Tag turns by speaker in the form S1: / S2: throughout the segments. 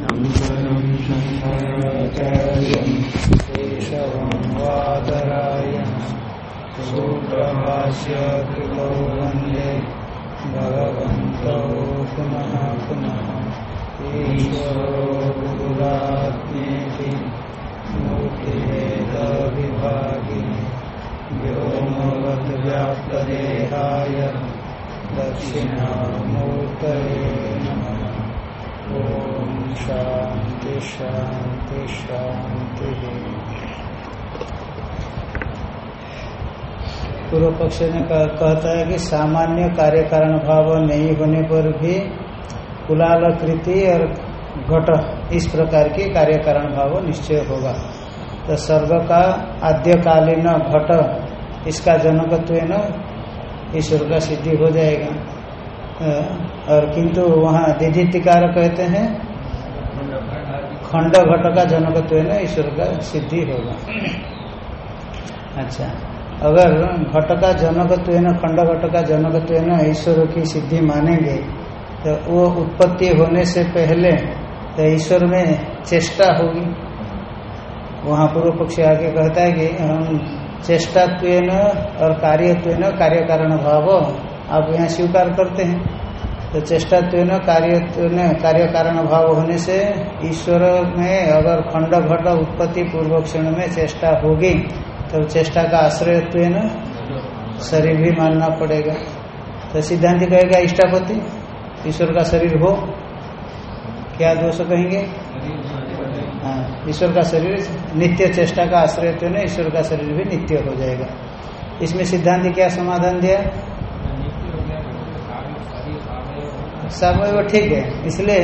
S1: शङ्करं शङ्कराचार्यं केशवं वादरायण सूत्रभाष्य कृतो वंदे भगवन्तौ पुनः पुनः ईश्वरो गुरुरात्मेति शान्ति शान्ति शान्तिः पूर्व पक्ष ने कहता है कि सामान्य कार्य कारण भाव नहीं होने पर भी कुलाल कृति और घट इस प्रकार की कार्य कारण भाव निश्चय होगा। तो सर्ग का आद्यकालीन घट इसका जनकत्व न ईश्वर का सिद्धि हो जाएगा। और किंतु वहाँ दिधितिकार कहते हैं खंड घट का जनकत्व न ईश्वर का सिद्धि होगा। अच्छा अगर घट का जनकत्व न, खंड घट का जनकत्व न ईश्वर की सिद्धि मानेंगे तो वो उत्पत्ति होने से पहले तो ईश्वर में चेष्टा होगी। वहाँ पूर्व पक्षी आके कहता है कि, हम चेष्टात्व और कार्यत्व कार्य कारण भाव, आप यहाँ स्वीकार करते हैं। तो चेष्टात्व कार्यत्व कार्य कार्य कारण भाव होने से ईश्वर में अगर खंड घट उत्पत्ति पूर्व क्षण में चेष्टा होगी तो चेष्टा का आश्रयत्व न शरीर भी मानना पड़ेगा। तो सिद्धांत कहेगा इष्टापति ईश्वर का शरीर हो। क्या दोष कहेंगे? हाँ ईश्वर का शरीर, नित्य चेष्टा का आश्रयत्व न ईश्वर का शरीर भी नित्य हो जाएगा। इसमें सिद्धांत क्या समाधान दिया? सब वो ठीक है इसलिए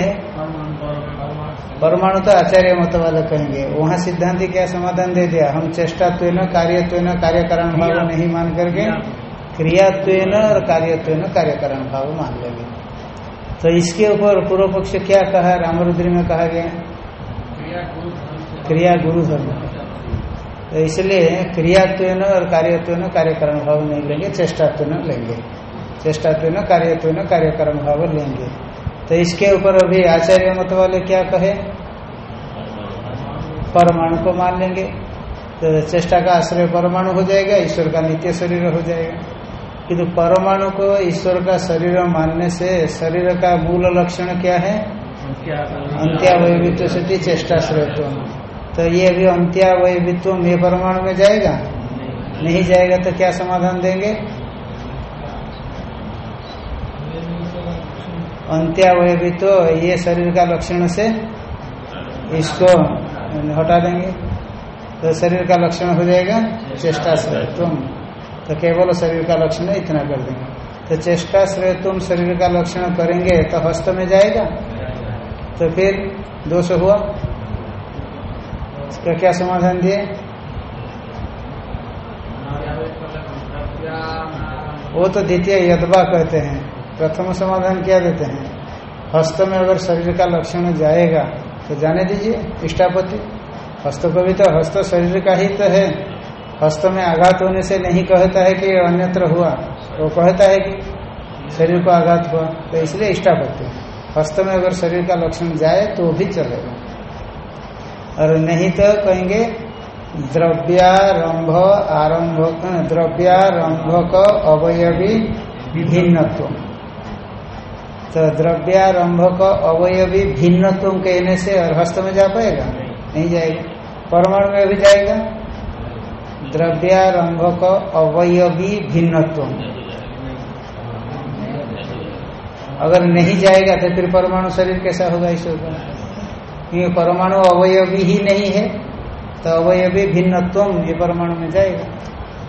S1: परमाणु तो आचार्य मत वाले कहेंगे। वहाँ सिद्धांति क्या समाधान दे दिया? हम न कार्यत्व न कार्य कारण भाव नहीं मान करके क्रियात्व और कार्यत्व कार्य कारण भाव मान लेंगे। तो इसके ऊपर पूर्व पक्ष क्या कहा? रामरुद्री में कहा गया। क्रिया गुरु धर्म। तो इसलिए क्रियात्व और कार्यत्व कार्य कारण भाव नहीं लेंगे चेष्टात्व लेंगे। चेष्टात्व न कार्यत्व न कार्य कारण भाव लेंगे। तो इसके ऊपर अभी आचार्य मत वाले क्या कहे? परमाणु को मान लेंगे। तो चेष्टा का आश्रय परमाणु हो जाएगा ईश्वर का नित्य शरीर हो जाएगा। किंतु परमाणु को ईश्वर का शरीर मानने से शरीर का मूल लक्षण क्या है? अंत्यावयवित्व से चेष्टाश्रयत्व तो ये अभी अंत्यावयवित्व ये परमाणु में जाएगा? नहीं जाएगा तो क्या समाधान देंगे? अंत्यावयवी तो ये शरीर का लक्षण से इसको हटा देंगे। तो शरीर का लक्षण हो जाएगा चेष्टा तुम तो केवल शरीर का लक्षण इतना कर देंगे। तो चेष्टा श्रेय तुम शरीर का लक्षण करेंगे तो हस्त में जाएगा। तो फिर दोष हुआ। इसका क्या समाधान दिए? वो तो द्वितीय यदवा कहते हैं। प्रथम समाधान क्या देते हैं? हस्त में अगर शरीर का लक्षण जाएगा तो जाने दीजिए इष्टापति हस्त को भी तो हस्त शरीर का ही तो है। हस्त में आघात होने से नहीं कहता है कि अन्यत्र हुआ, वो कहता है कि शरीर को आघात हुआ तो इसलिए इष्टापति हस्त में अगर शरीर का लक्षण जाए तो भी चलेगा। और नहीं तो कहेंगे, द्रव्यारंभ आरंभ, द्रव्यारंभक अवयवी भिन्नत्व। तो द्रव्यारंभक अवयवी भिन्नत्व कहने से और हस्त में जा पाएगा? नहीं जाएगा। परमाणु में भी जाएगा? द्रव्यारंभक अवयवी भिन्नत्व। अगर नहीं जाएगा तो फिर परमाणु शरीर कैसा होगा ईश्वर का क्योंकि परमाणु अवयवी ही नहीं है तो अवयवी भिन्नत्व ये परमाणु में जाएगा।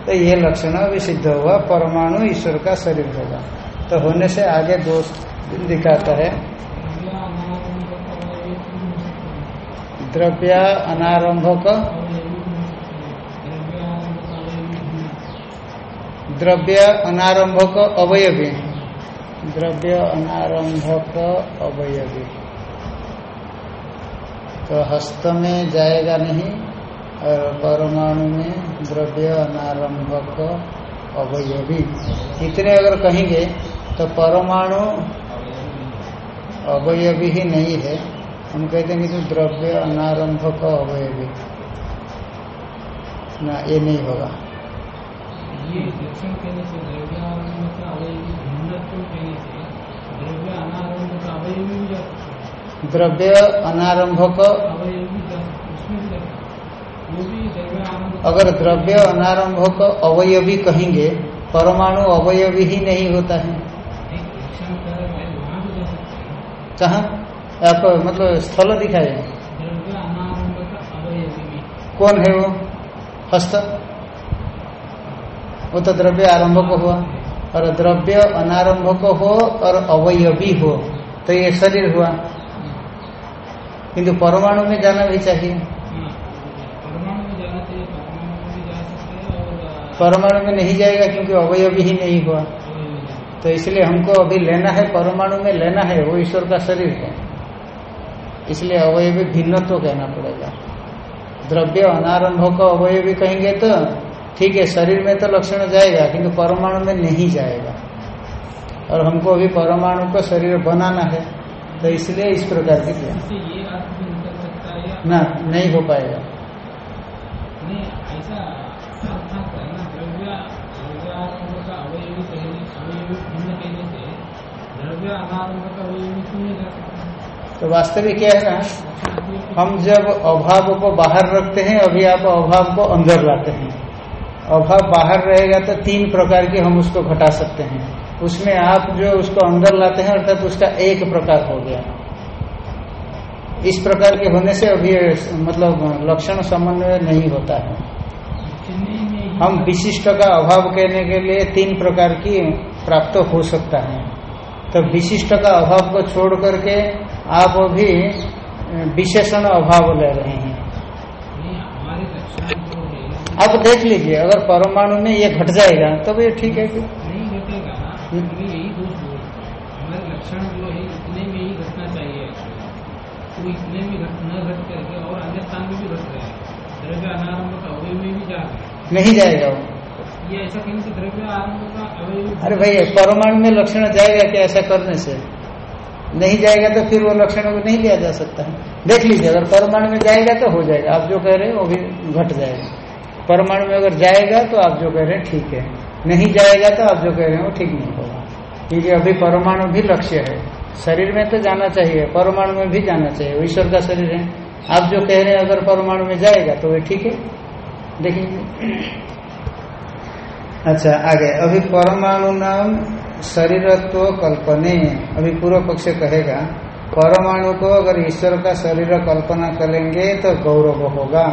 S1: तो ये लक्षण अभी सिद्ध हुआ परमाणु ईश्वर का शरीर होगा। तो होने से आगे दोष दिखाता है। द्रव्य अनारंभक। द्रव्य अनारंभक अवयवी। द्रव्य अनारंभक अवयवी। तो हस्त में जाएगा नहीं, और परमाणु में द्रव्य अनारंभक अवयवी। इतने अगर कहेंगे तो परमाणु अवयवी ही नहीं है। हम कहते हैं कि जो द्रव्य अनारंभ का अवय भी ना ये नहीं होगा।
S2: ये लक्षण कहने से द्रव्य अवयवी द्रव्य अनारंभ अवयवी अवयवी का
S1: अगर द्रव्य अनारंभ का अवयवी कहेंगे परमाणु अवयवी ही नहीं होता है
S2: एक लक्षण कर रहे हैं वहाँ भी जा सकता है
S1: कहा? आप मतलब स्थल दिखाए। कौन है वो? हस्त? वो तो द्रव्य आरंभ को हुआ। और द्रव्य अनारंभ को हो और अवयवी हो तो ये शरीर हुआ। किंतु परमाणु में जाना भी चाहिए।
S2: परमाणु में
S1: नहीं जाएगा क्योंकि अवयवी ही नहीं हुआ। तो इसलिए हमको अभी लेना है परमाणु में लेना है वो ईश्वर का शरीर है। इसलिए अवयवी भिन्नत्व तो कहना पड़ेगा। द्रव्य अनारंभ को अवयवी कहेंगे तो ठीक है शरीर में तो लक्षण जाएगा किंतु परमाणु में नहीं जाएगा। और हमको अभी परमाणु का शरीर बनाना है तो इसलिए इस प्रकार किया
S2: भी है या
S1: ना नहीं हो पाएगा
S2: नहीं ऐसा अर्थात है ना द्रव्य द्रव्य आरंभ का अवयवी कहने अवयवी भिन्न कहने से द्रव्य अनारंभ का अवयवी क्यों नहीं जा सकता
S1: तो वास्तविक क्या है ना? हम जब अभाव को बाहर रखते हैं, अभी आप अभाव को अंदर लाते हैं। अभाव बाहर रहेगा तो तीन प्रकार के हम उसको घटा सकते हैं। उसमें आप जो उसको अंदर लाते हैं, अर्थात उसका एक प्रकार हो गया। इस प्रकार के होने से अभी मतलब लक्षण समन्वय नहीं होता ही। हम विशिष्ट का अभाव कहने के लिए तीन प्रकार की प्राप्त हो सकता है। तो विशिष्ट का अभाव को छोड़ करके आप अभी विशेषण अभाव ले रहे हैं।
S2: हमारे लक्षण
S1: आप देख लीजिए अगर परमाणु में ये घट जाएगा तब ये ठीक है फिर
S2: भी में ही घटना चाहिए तो इतने में घट न घट करके और अन्य स्थान में भी घट रहे हैं। द्रव्य अनारंभ का में भी जा रहे हैं।
S1: नहीं जाएगा वो।
S2: ये ऐसा कहने से द्रव्य आरंभ अवयव
S1: अरे भाई, परमाणु में लक्षण जाएगा क्या ऐसा करने से? नहीं जाएगा तो फिर वो लक्षण को नहीं लिया जा सकता। है देख लीजिए, अगर परमाणु में जाएगा तो हो जाएगा। आप जो कह रहे हैं, वो भी घट जाएगा। परमाणु में अगर जाएगा तो आप जो कह रहे हैं, ठीक है। नहीं जाएगा तो आप जो कह रहे हैं, वो ठीक नहीं होगा। क्योंकि अभी परमाणु भी लक्ष्य है। शरीर में तो जाना चाहिए, परमाणु में भी जाना चाहिए। ईश्वर का शरीर है। आप जो कह रहे हैं, अगर परमाणु में जाएगा तो वो ठीक है। देखिए। अच्छा आगे। अभी परमाणु नाम शरीरत्व कल्पने। अभी पूर्व पक्ष कहेगा, परमाणु को अगर ईश्वर का शरीर कल्पना करेंगे तो गौरव होगा।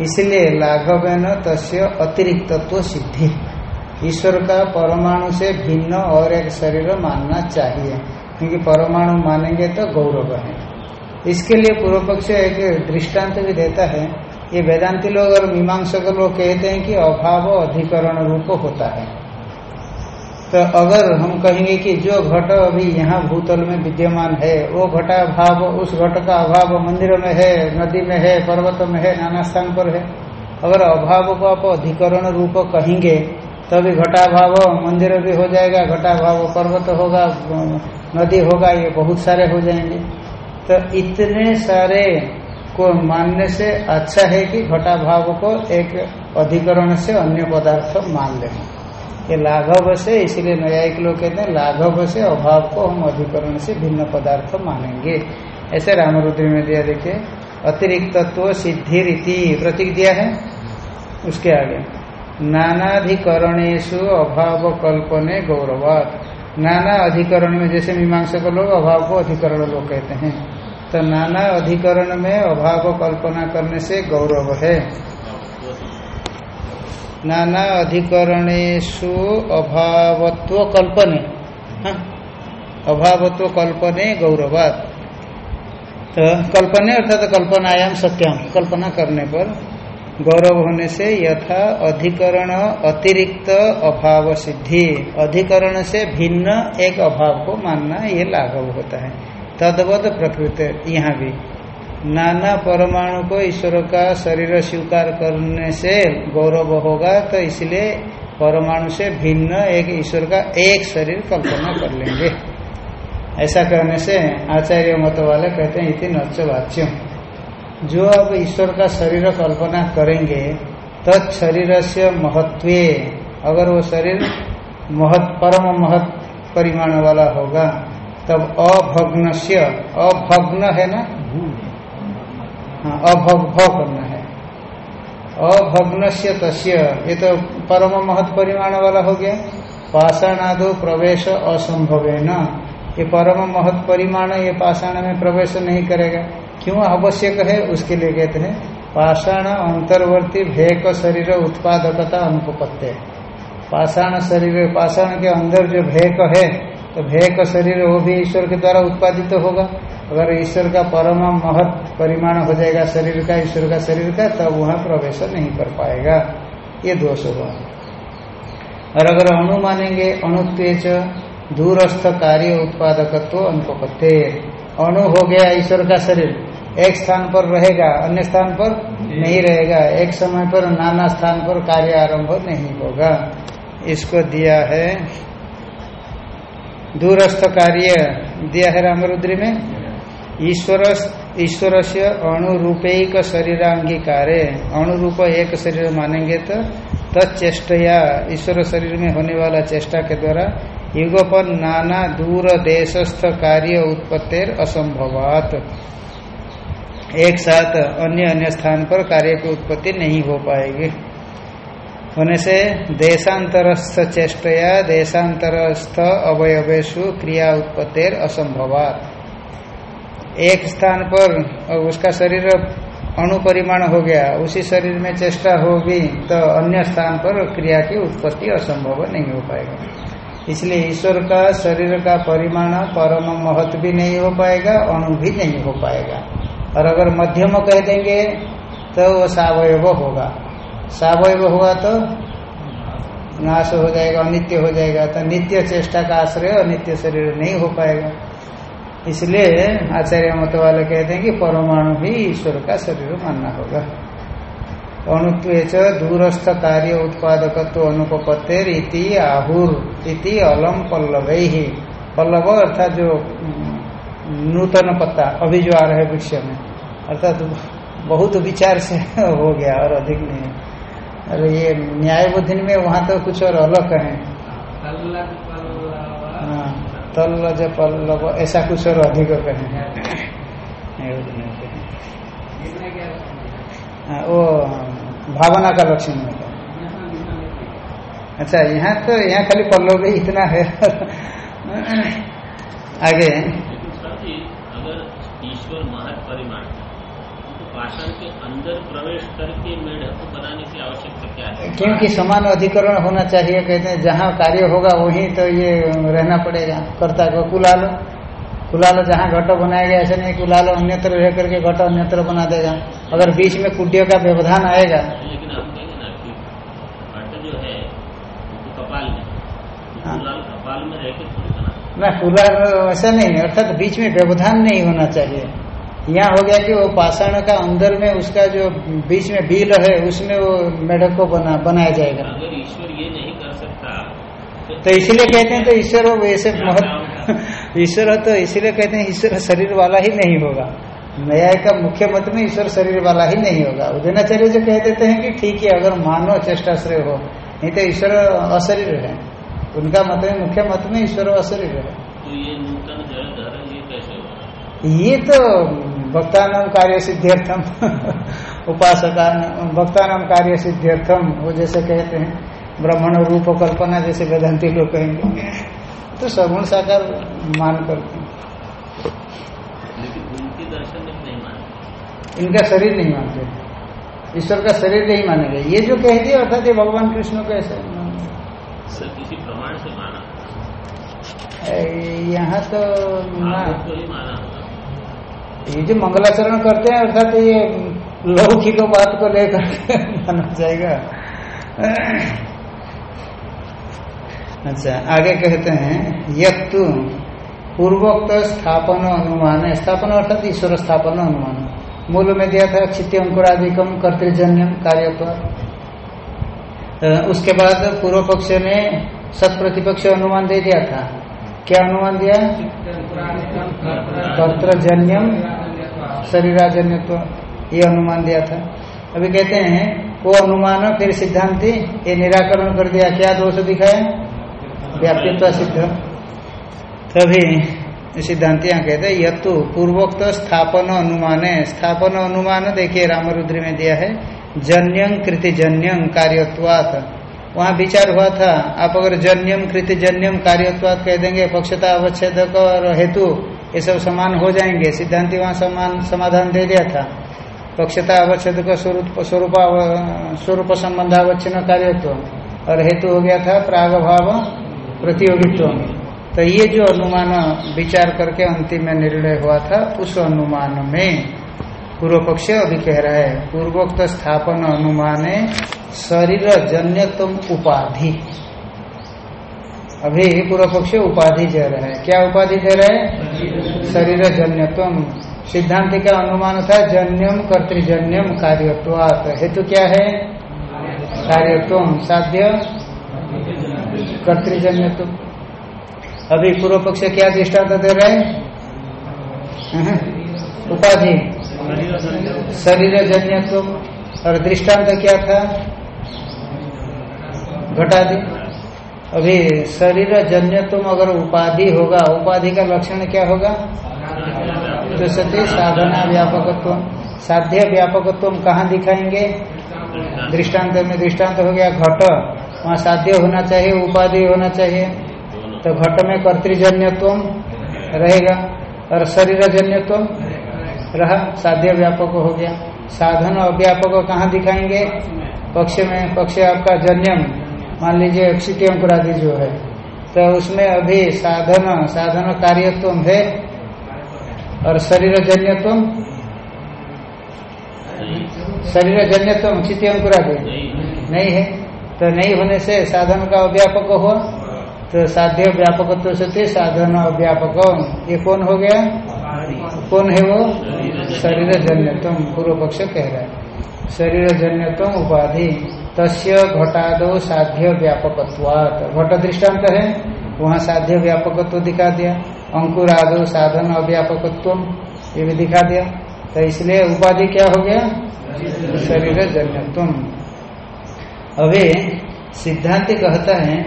S1: इसलिए लाघव न तस्य अतिरिक्तत्व सिद्धि। ईश्वर का परमाणु से भिन्न और एक शरीर मानना चाहिए, क्योंकि परमाणु मानेंगे तो गौरव है। इसके लिए पूर्व पक्ष एक दृष्टांत भी देता है ये वेदांति लोग और मीमांसक लोग कहते हैं कि अभाव अधिकरण रूप होता है। तो अगर हम कहेंगे कि जो घट अभी यहाँ भूतल में विद्यमान है, वो घटा भाव उस घट का अभाव मंदिर में है, नदी में है, पर्वत में है, नाना स्थान पर है। अगर अभाव को आप अधिकरण रूप कहेंगे, तभी घटाभाव मंदिर भी हो जाएगा, घटाभाव पर्वत होगा, नदी होगा, ये बहुत सारे हो जाएँगे। तो इतने सारे को मानने से अच्छा है कि घटाभाव को एक अधिकरण से अन्य पदार्थ मान लें। ये लाघव से, इसलिए न्यायिक लोग कहते हैं, लाघव से अभाव को हम अधिकरण से भिन्न पदार्थ मानेंगे। ऐसे रामरुद्री में दिया, देखिए, अतिरिक्तत्व सिद्धि रीति प्रतीक दिया है। उसके आगे नानाधिकरणेशु अभाव कल्पने गौरवात। नाना अधिकरण में जैसे मीमांसक लोग, अभाव को अधिकरण लोग कहते हैं। तो नाना अधिकरण में अभाव कल्पना करने से गौरव है। नाना अधिकरणेशु अभावत्व कल्पने। हाँ? अभावत्व कल्पने गौरवात। तो कल्पने अर्थात तो कल्पनायाम सत्याम कल्पना करने पर गौरव होने से यथा अधिकरण अतिरिक्त अभाव सिद्धि। अधिकरण से भिन्न एक अभाव को मानना ये लाघव होता है। तदवत प्रकृत। यहाँ भी। नाना परमाणु को ईश्वर का शरीर स्वीकार करने से गौरव होगा तो इसलिए परमाणु से भिन्न एक ईश्वर का एक शरीर कल्पना कर लेंगे। ऐसा करने से आचार्य मत वाले कहते हैं, इति नच वाच्यम। जो अब ईश्वर का शरीर कल्पना करेंगे, तत् शरीर से महत्व अगर वो शरीर महत, परम महत परिमाण वाला होगा तब अभग्न से अभग्न है ना? हाँ अभग करना है। अभग्न से तस्य, ये तो परम महत परिमाण वाला हो गया। पाषाणादो प्रवेश असंभव है न ये परम महत परिमाण ये पाषाण में प्रवेश नहीं करेगा। क्यों आवश्यक है? उसके लिए कहते हैं, पाषाण अंतर्वर्ती भेक शरीर उत्पादकता अनुपत्य पाषाण शरीर, पाषाण के अंदर जो भेक है तो भय का शरीर वो भी ईश्वर के द्वारा उत्पादित तो होगा। अगर ईश्वर का परम महत परिमाण हो जाएगा शरीर का ईश्वर का शरीर का तब तो वहाँ प्रवेश नहीं कर पाएगा। ये दोष होगा। और अगर अणु मानेंगे अणुत्व दूरस्थ कार्य उत्पादकत्व अनुपत्ते अणु हो गया ईश्वर का शरीर। एक स्थान पर रहेगा अन्य स्थान पर नहीं रहेगा। एक समय पर नाना स्थान पर कार्य आरंभ नहीं होगा। इसको दिया है दूरस्थ कार्य दिया है रामरुद्री में। ईश्वर ईश्वर से अणुरूपेक शरीरांगीकार, अणुरूप एक शरीर मानेंगे तो तत्चेष्टया ईश्वर शरीर में होने वाला चेष्टा के द्वारा युगपन नाना दूर देशस्थ कार्य उत्पत्तिर असंभवात। एक साथ अन्य अन्य स्थान पर कार्य की उत्पत्ति नहीं हो पाएगी। होने से देशांतरस्थ चेष्टया, देशांतरस्थ अवयवेशु क्रिया उत्पत्तिर असंभवात। एक स्थान पर उसका शरीर अणुपरिमाण हो गया, उसी शरीर में चेष्टा होगी तो अन्य स्थान पर क्रिया की उत्पत्ति असंभव नहीं हो पाएगा। इसलिए ईश्वर का शरीर का परिमाण परम महत्व भी नहीं हो पाएगा, अणु भी नहीं हो पाएगा। और अगर मध्यम कह देंगे तो वो सावयव होगा। सावयव होगा तो नाश हो जाएगा, अनित्य हो जाएगा। तो नित्य चेष्टा का आश्रय अनित्य शरीर नहीं हो पाएगा। इसलिए आचार्य मत वाले कहते हैं कि परमाणु भी ईश्वर का शरीर मानना होगा। अणुत्व दूरस्थ कार्य उत्पादकत्व अनुपत्तिर इति आहुर इति अलम पल्लव। ही पल्लव अर्थात जो नूतन पत्ता अभी जो आ रहा है वृक्ष में। अर्थात बहुत विचार से हो गया और अधिक नहीं अरे ये न्याय बुद्धि में वहाँ तो कुछ और अलग है। हाँ तल्लज पल्लव, ऐसा कुछ और अधिक कहें वो भावना का लक्षण में अच्छा यहाँ तो यहाँ खाली पल्लव भी इतना है। आगे।
S3: अगर ईश्वर महत परिमाण पाषाण के अंदर प्रवेश करके मेढक को बनाने की आवश्यकता क्या है?
S1: क्योंकि समान अधिकरण होना चाहिए कहते हैं जहाँ कार्य होगा वहीं तो ये रहना पड़ेगा। कर्ता को कुला लो कुला लो जहाँ घट बनाया गया ऐसे नहीं कुला लो अन्यत्र रह करके घट अन्यत्र बना देगा। अगर बीच में कुड्य का व्यवधान आएगा।
S3: लेकिन हम कहेंगे ना कि घट जो है वो कपाल में।
S1: हाँ।
S3: कुलाल कपाल में रह के
S1: ना कुला ऐसा नहीं अर्थात बीच में व्यवधान नहीं होना चाहिए। यहाँ हो गया कि वो पाषाण का अंदर में उसका जो बीच में बिल है उसमें वो मेढक को बना बनाया जाएगा।
S3: अगर ईश्वर ये नहीं कर सकता
S1: तो तो इसीलिए कहते हैं तो ईश्वर वैसे महत्व ईश्वर तो इसीलिए कहते हैं ईश्वर शरीर वाला ही नहीं होगा। न्याय का मुख्य मत में ईश्वर शरीर वाला ही नहीं होगा। उदयनाचार्य जो कह देते हैं कि ठीक है अगर मानो चेष्टाश्रय हो नहीं तो ईश्वर अशरीर है। उनका मत में मुख्य मत में ईश्वर अशरीर है।
S3: तो ये नूतन ये कैसे होगा
S1: ये तो भक्तानाम कार्य सिद्ध्यर्थम उपासका भक्तानाम कार्य सिद्ध्यर्थम वो जैसे कहते हैं ब्राह्मण रूप कल्पना जैसे वेदांति लोग कहेंगे। तो सगुण साकार मान करते हैं। इनका शरीर नहीं मानते। ईश्वर का शरीर नहीं मानेंगे। ये जो कह दिया अर्थात ये भगवान कृष्ण को ऐसे।
S3: सर किसी प्रमाण से माना?
S1: यहाँ तो
S3: आपको माना
S1: ये जो मंगलाचरण करते हैं, अर्थात ये लौकिक बात को लेकर माना जाएगा। अच्छा आगे कहते हैं, यत्तु पूर्वोक्त स्थापन अनुमान है स्थापन अर्थात ईश्वर स्थापन अनुमान। मूल में दिया था, क्षित्य अंकुराधिकम कर्तृजन्यम कार्य पर उसके बाद पूर्व पक्ष ने सत प्रतिपक्ष अनुमान दे दिया था। क्या अनुमान दिया कर्तजन्यम, शरीराजन्यत्व, ये अनुमान दिया था। अभी कहते हैं, वो अनुमान फिर सिद्धांति, ये निराकरण कर दिया। क्या दोष दिखाए व्याप्यत्व सिद्ध। तभी सिद्धांत यहाँ कहते हैं, यत्तु पूर्वोक्त स्थापन अनुमान स्थापन अनुमान, देखिए रामरुद्री में दिया है, जन्यं कृति जन्यं कार्यत्वात। वहाँ विचार हुआ था, आप अगर जन्यम, कृति जन्यम, कार्यत्वात कह देंगे, पक्षता, अवच्छेद और हेतु, ये सब समान हो जाएँगे। सिद्धांति वहाँ समान, समाधान दे दिया था। पक्षता, अवच्छेद का स्वरूप स्वरूप स्वरूप संबंधावच्छिन्न कार्यत्व और हेतु हो गया था प्राग भाव प्रतियोगित्व। तो ये जो अनुमान, विचार करके अंतिम में निर्णय हुआ था, उस अनुमान में पूर्व पक्ष अभी कह रहा है, पूर्वोक्त स्थापन अनुमान शरीर जन्यतम उपाधि। अभी पूर्व पक्ष उपाधि दे रहा है। क्या उपाधि दे रहा है? शरीर जन्यत्म सिद्धांत का अनुमान था, जन्यम कर्तजन्यम कार्यत्वात। हेतु क्या है? कार्यत्व। साध्य? कर्तजन्यत्व अभी पूर्व पक्ष क्या दृष्टांत दे रहे हैं? उपाधि। शरीर जन्यत्व और दृष्टांत क्या था? घटादि। अभी शरीर जन्यत्व अगर उपाधि होगा, उपाधि का लक्षण क्या होगा? तो सती साधना, व्यापकत्व। साध्य, व्यापकत्व कहाँ दिखाएँगे? दृष्टांत में दृष्टांत हो गया घट। वहाँ साध्य होना चाहिए, उपाधि होना चाहिए। तो घट में कर्तृजन्यत्व रहेगा। और शरीर जन्यत्व रहा, साध्य व्यापक हो गया। साधन अव्यापक कहाँ दिखाएँगे? पक्ष में, पक्ष आपका जन्यम। मान लीजिए क्षिति अंकुरादि जो है। तो उसमें अभी साधन साधन कार्यत्व है और शरीर जन्यत्व शरीर जन्यत्व क्षिति अंकुरादि नहीं है। तो नहीं होने से साधन का अव्यापक हुआ। तो साध्य व्यापक से साधन अव्यापक ये कौन हो गया? कौन है वो? शरीर जन्यत्म पूर्व पक्ष कह रहा है। शरीर जन्यत्म उपाधि, तस्य घटादो साध्य व्यापकत्वात घट दृष्टांत है, वहाँ साध्य व्यापकत्व दिखा दिया। अंकुरादो साधन अव्यापकत्व, ये भी दिखा दिया। तो इसलिए उपाधि क्या हो गया? शरीर जन्यत्व अभी सिद्धांत कहता है,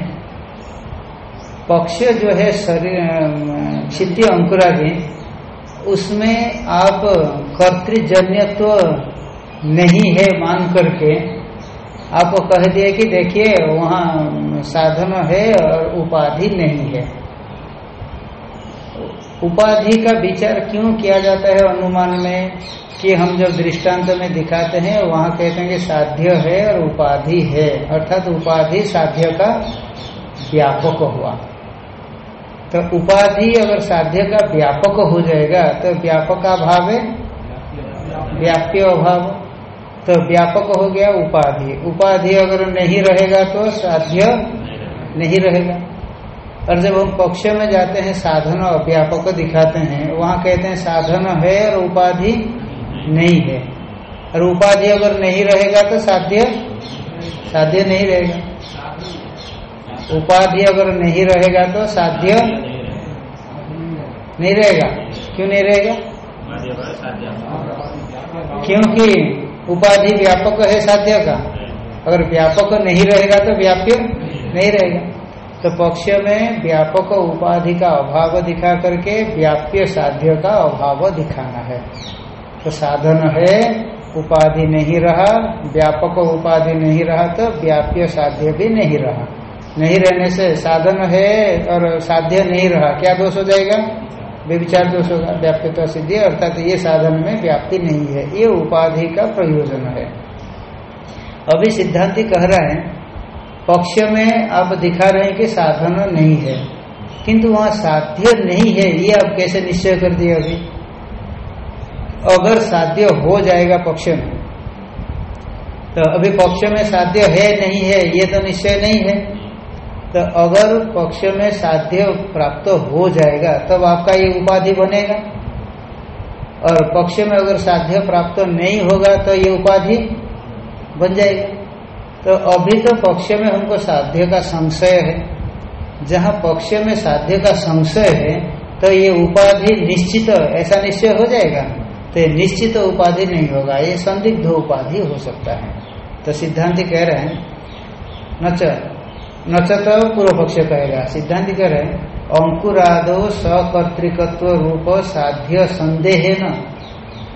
S1: पक्ष जो है शरीर क्षिति अंकुरादि उसमें आप कर्तृजन्यत्व नहीं है मान करके आप कह दिए कि देखिए, वहाँ साधन है और उपाधि नहीं है। उपाधि का विचार क्यों किया जाता है अनुमान में कि हम जब दृष्टांत में दिखाते हैं, वहाँ कहते हैं कि साध्य है और उपाधि है। अर्थात उपाधि साध्य का व्यापक हुआ। तो उपाधि अगर साध्य का व्यापक हो जाएगा तो व्यापक अभाव है? व्याप्य अभाव। तो व्यापक हो गया उपाधि। उपाधि अगर नहीं रहेगा तो साध्य नहीं रहेगा। और जब हम पक्ष में जाते हैं, साधन और व्यापक दिखाते हैं, वहाँ कहते हैं साधन है और उपाधि नहीं है। और उपाधि अगर नहीं रहेगा तो साध्य साध्य नहीं रहेगा। उपाधि अगर नहीं रहेगा तो साध्य नहीं रहेगा। क्यों नहीं रहेगा? क्योंकि उपाधि व्यापक है साध्य का। अगर व्यापक नहीं रहेगा तो व्याप्य नहीं रहेगा। तो पक्ष में व्यापक उपाधि का अभाव दिखा करके व्याप्य साध्य का अभाव दिखाना है। तो साधन है, उपाधि नहीं रहा, व्यापक उपाधि नहीं रहा तो व्याप्य साध्य भी नहीं रहा। नहीं रहने से साधन है और साध्य नहीं रहा, क्या दोष हो जाएगा? व्यविचार दोष होगा व्याप्यता सिद्धि अर्थात ये साधन में व्याप्ति नहीं है, ये उपाधि का प्रयोजन है। अभी सिद्धांति कह रहा है, पक्ष में आप दिखा रहे हैं कि साधन नहीं है, किंतु वहाँ साध्य नहीं है, ये आप कैसे निश्चय कर दिए अभी? अगर साध्य हो जाएगा पक्ष में तो अभी पक्ष में साध्य है, नहीं है, ये तो निश्चय नहीं है। तो अगर पक्ष में साध्य प्राप्त हो जाएगा, तब आपका ये उपाधि बनेगा। और पक्ष में अगर साध्य प्राप्त नहीं होगा तो ये उपाधि बन जाएगा। तो अभी तो पक्ष में हमको साध्य का संशय है। जहाँ पक्ष में साध्य का संशय है तो ये उपाधि निश्चित, ऐसा निश्चय हो जाएगा। तो निश्चित उपाधि नहीं होगा, ये संदिग्ध उपाधि हो सकता है। तो सिद्धांत कह रहे हैं नच नच तो पूर्व पक्ष कहेगा सिद्धांत कह रहे अंकुरादो सकर्तृकत्व रूप साध्य संदेह न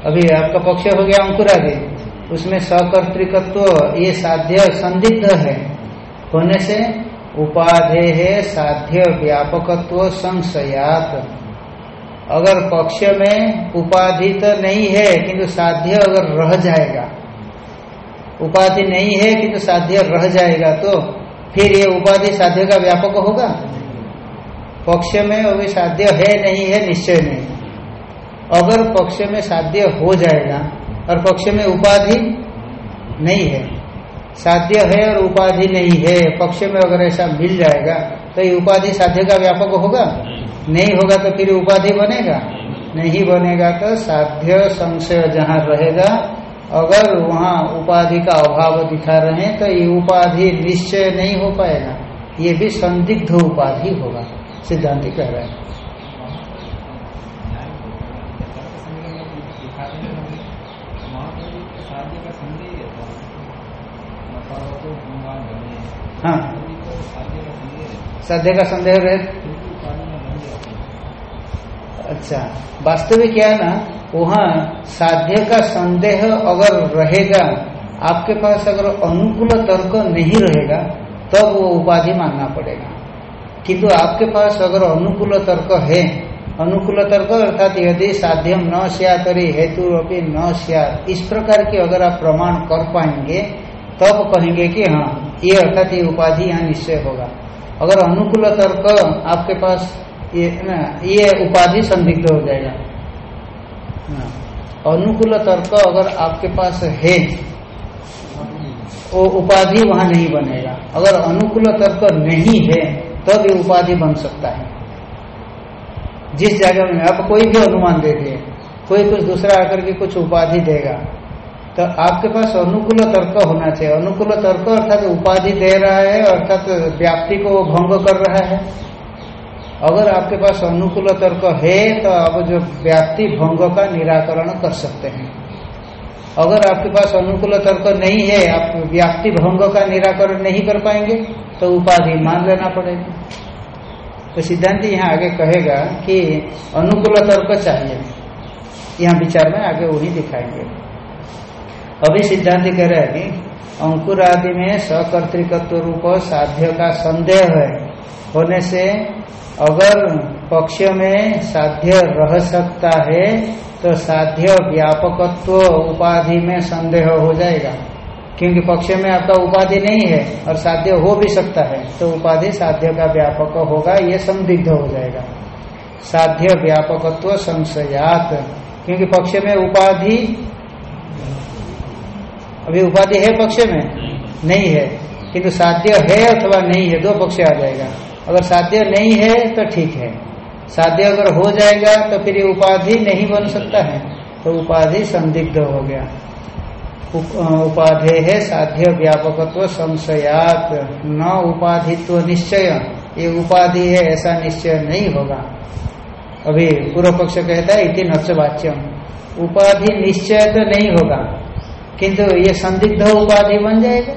S1: अभी आपका पक्ष हो गया अंकुरादि उसमें सकर्तृकत्व, ये साध्य संदिग्ध है। होने से उपाधे है साध्य व्यापकत्व संशयात। अगर पक्ष में उपाधि तो नहीं है, किंतु साध्य अगर रह जाएगा, उपाधि नहीं है, किंतु साध्य रह जाएगा तो फिर ये उपाधि साध्य का व्यापक होगा? पक्ष में अभी साध्य है नहीं है, निश्चय नहीं। अगर पक्ष में साध्य हो जाएगा और पक्ष में उपाधि नहीं है, साध्य है और उपाधि नहीं है, पक्ष में अगर ऐसा मिल जाएगा तो ये उपाधि साध्य का व्यापक होगा? नहीं होगा तो फिर उपाधि बनेगा? नहीं बनेगा तो साध्य संशय जहाँ रहेगा अगर वहाँ उपाधि का अभाव दिखा रहे हैं तो ये उपाधि निश्चय नहीं हो पाएगा। ये भी संदिग्ध उपाधि होगा, सिद्धांति कह रहे हैं। हाँ। साध्य का संदेह रहे। अच्छा वास्तविक क्या है ना? वहाँ साध्य का संदेह अगर रहेगा, आपके पास अगर अनुकूल तर्क नहीं रहेगा, तब वो उपाधि मानना पड़ेगा। किंतु आपके पास अगर अनुकूल तर्क है, अनुकूल तर्क अर्थात यदि साध्यम न सियातरी हेतु अभी न सियात इस प्रकार की अगर आप प्रमाण कर पाएँगे, तब कहेंगे कि हाँ ये अर्थात ये उपाधि यहाँ निश्चय होगा। अगर अनुकूल तर्क आपके पास ये ना, ये उपाधि संदिग्ध हो जाएगा। अनुकूल तर्क अगर आपके पास है, वो उपाधि वहाँ नहीं बनेगा। अगर अनुकूल तर्क नहीं है, तब ये उपाधि बन सकता है। जिस जगह में आप कोई भी अनुमान दे दिए, कोई कुछ दूसरा आकर के कुछ उपाधि देगा तो आपके पास अनुकूल तर्क होना चाहिए। अनुकूल तर्क अर्थात उपाधि दे रहा है, अर्थात व्याप्ति को भंग कर रहा है। अगर आपके पास अनुकूल तर्क है तो आप जो व्याप्ति भंग का निराकरण कर सकते हैं। अगर आपके पास अनुकूल तर्क नहीं है, आप व्याप्ति भंग का निराकरण नहीं कर पाएँगे तो उपाधि मान लेना पड़ेगा। तो सिद्धांत यहाँ आगे कहेगा कि अनुकूल तर्क चाहिए। यहाँ विचार में आगे वही दिखाएँगे। अभी सिद्धांत कह रहे हैं कि अंकुर आदि में सकर्तृकत्व रूप साध्य का संदेह है। होने से अगर पक्ष में साध्य रह सकता है तो साध्य व्यापकत्व उपाधि में संदेह हो जाएगा। क्योंकि पक्ष में आपका उपाधि नहीं है और साध्य हो भी सकता है तो उपाधि साध्य का व्यापक होगा, ये संदिग्ध हो जाएगा। साध्य व्यापकत्व संशयात। क्योंकि पक्ष में उपाधि, अभी उपाधि है पक्ष में? नहीं है। किंतु साध्य है अथवा नहीं है, दो पक्ष आ जाएगा। अगर साध्य नहीं है तो ठीक है। साध्य अगर हो जाएगा तो फिर ये उपाधि नहीं बन सकता है। तो उपाधि संदिग्ध हो गया। उपाधि है साध्य व्यापकत्व संशयात। न उपाधित्व निश्चय। ये उपाधि है, ऐसा निश्चय नहीं होगा। अभी पूर्व पक्ष कहता है, इति नच उपाधि निश्चय तो नहीं होगा, किंतु ये संदिग्ध उपाधि बन जाएगा।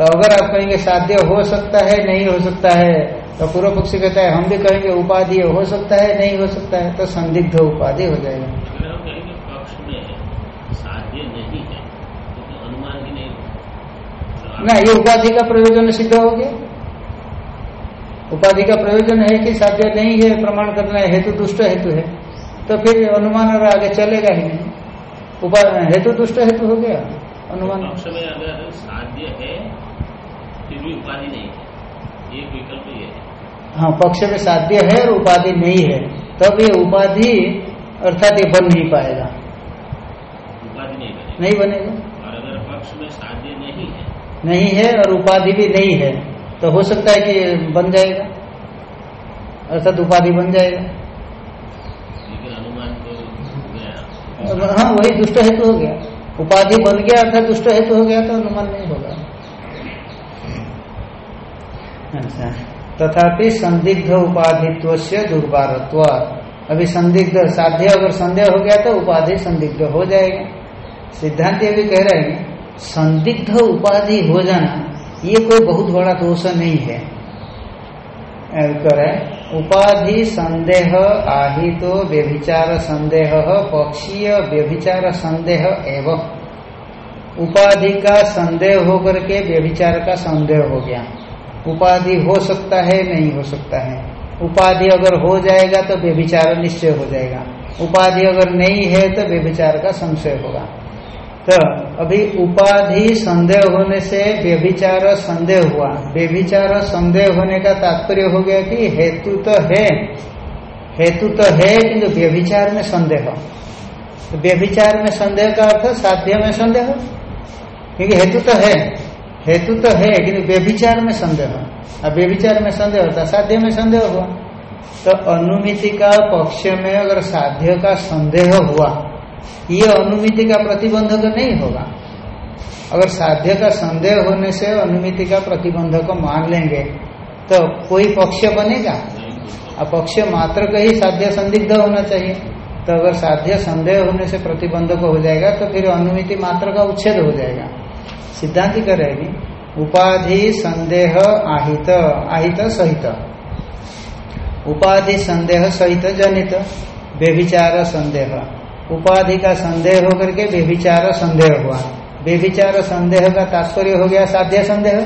S1: तो अगर आप कहेंगे साध्य हो सकता है नहीं हो सकता है तो पूर्व पक्षी कहता है हम भी कहेंगे उपाधि हो सकता है नहीं हो सकता है तो संदिग्ध उपाधि हो जाएगा।
S3: अगर हम पक्ष में साध्य नहीं है तो अनुमान नहीं
S1: ना ये उपाधि का प्रयोजन सिद्ध हो गया। उपाधि का प्रयोजन है कि साध्य नहीं है प्रमाण करना है हेतु दुष्ट हेतु है तो फिर अनुमान और आगे चलेगा ही नहीं। उपाधि हेतु दुष्ट हेतु हो गया अनुमान।
S3: पक्ष में अगर साध्य है फिर भी उपाधि नहीं है। एक विकल्प ये है।
S1: हाँ पक्ष में साध्य है और उपाधि नहीं है तब ये उपाधि अर्थात ये बन नहीं पाएगा।
S3: उपाधि नहीं बनेगी।
S1: नहीं बनेगा।
S3: और अगर पक्ष में साध्य नहीं है
S1: नहीं है और उपाधि भी नहीं है तो हो सकता है कि बन जाएगा। अर्थात उपाधि बन जाएगा।
S3: लेकिन अनुमान तो
S1: हाँ वही दुष्ट हेतु हो गया। उपाधि बन गया अर्थात दुष्ट हेतु हो गया तो अनुमान नहीं होगा। अच्छा। तथापि संदिग्ध उपाधित्व से दुर्बारत्व अभी संदिग्ध, साध्य अगर संदेह हो गया तो उपाधि संदिग्ध हो जाएगा। सिद्धांत ये भी कह रहे हैं, संदिग्ध उपाधि हो जाना, ये कोई बहुत बड़ा दोष नहीं है। करे उपाधि संदेह आहितो व्यभिचार संदेह, पक्षीय व्यभिचार संदेह एवं। उपाधि का संदेह होकर के व्यभिचार का संदेह हो गया। उपाधि हो सकता है, नहीं हो सकता है। उपाधि अगर हो जाएगा तो व्यभिचार निश्चय हो जाएगा। उपाधि अगर नहीं है तो व्यभिचार का संशय होगा। तो अभी उपाधि संदेह होने से व्यभिचार संदेह हुआ। व्यभिचार संदेह होने का तात्पर्य हो गया कि हेतु तो है। हेतु तो है, किंतु व्यभिचार में संदेह। तो व्यभिचार में संदेह का अर्थ साध्य में संदेह। क्योंकि हेतु तो है। हेतु तो है, किंतु व्यभिचार में संदेह अब व्यभिचार में संदेह होता साध्य में संदेह हुआ। तो अनुमिति का पक्ष में अगर साध्य का संदेह हुआ, ये अनुमिति का प्रतिबंधक नहीं होगा। अगर साध्य का संदेह होने से अनुमिति का प्रतिबंधक मान लेंगे तो कोई पक्ष बनेगा? अब पक्ष मात्र का ही साध्य संदिग्ध होना चाहिए। तो अगर साध्य संदेह होने से प्रतिबंधक हो जाएगा तो फिर अनुमिति मात्र का उच्छेद हो जाएगा। सिद्धांत करेगी उपाधि संदेह आहित आहित सहित। उपाधि संदेह सहित जनित, व्यभिचार संदेह। उपाधि का संदेह होकर के व्यभिचार संदेह हुआ। व्यभिचार संदेह का तात्पर्य हो गया साध्य संदेह।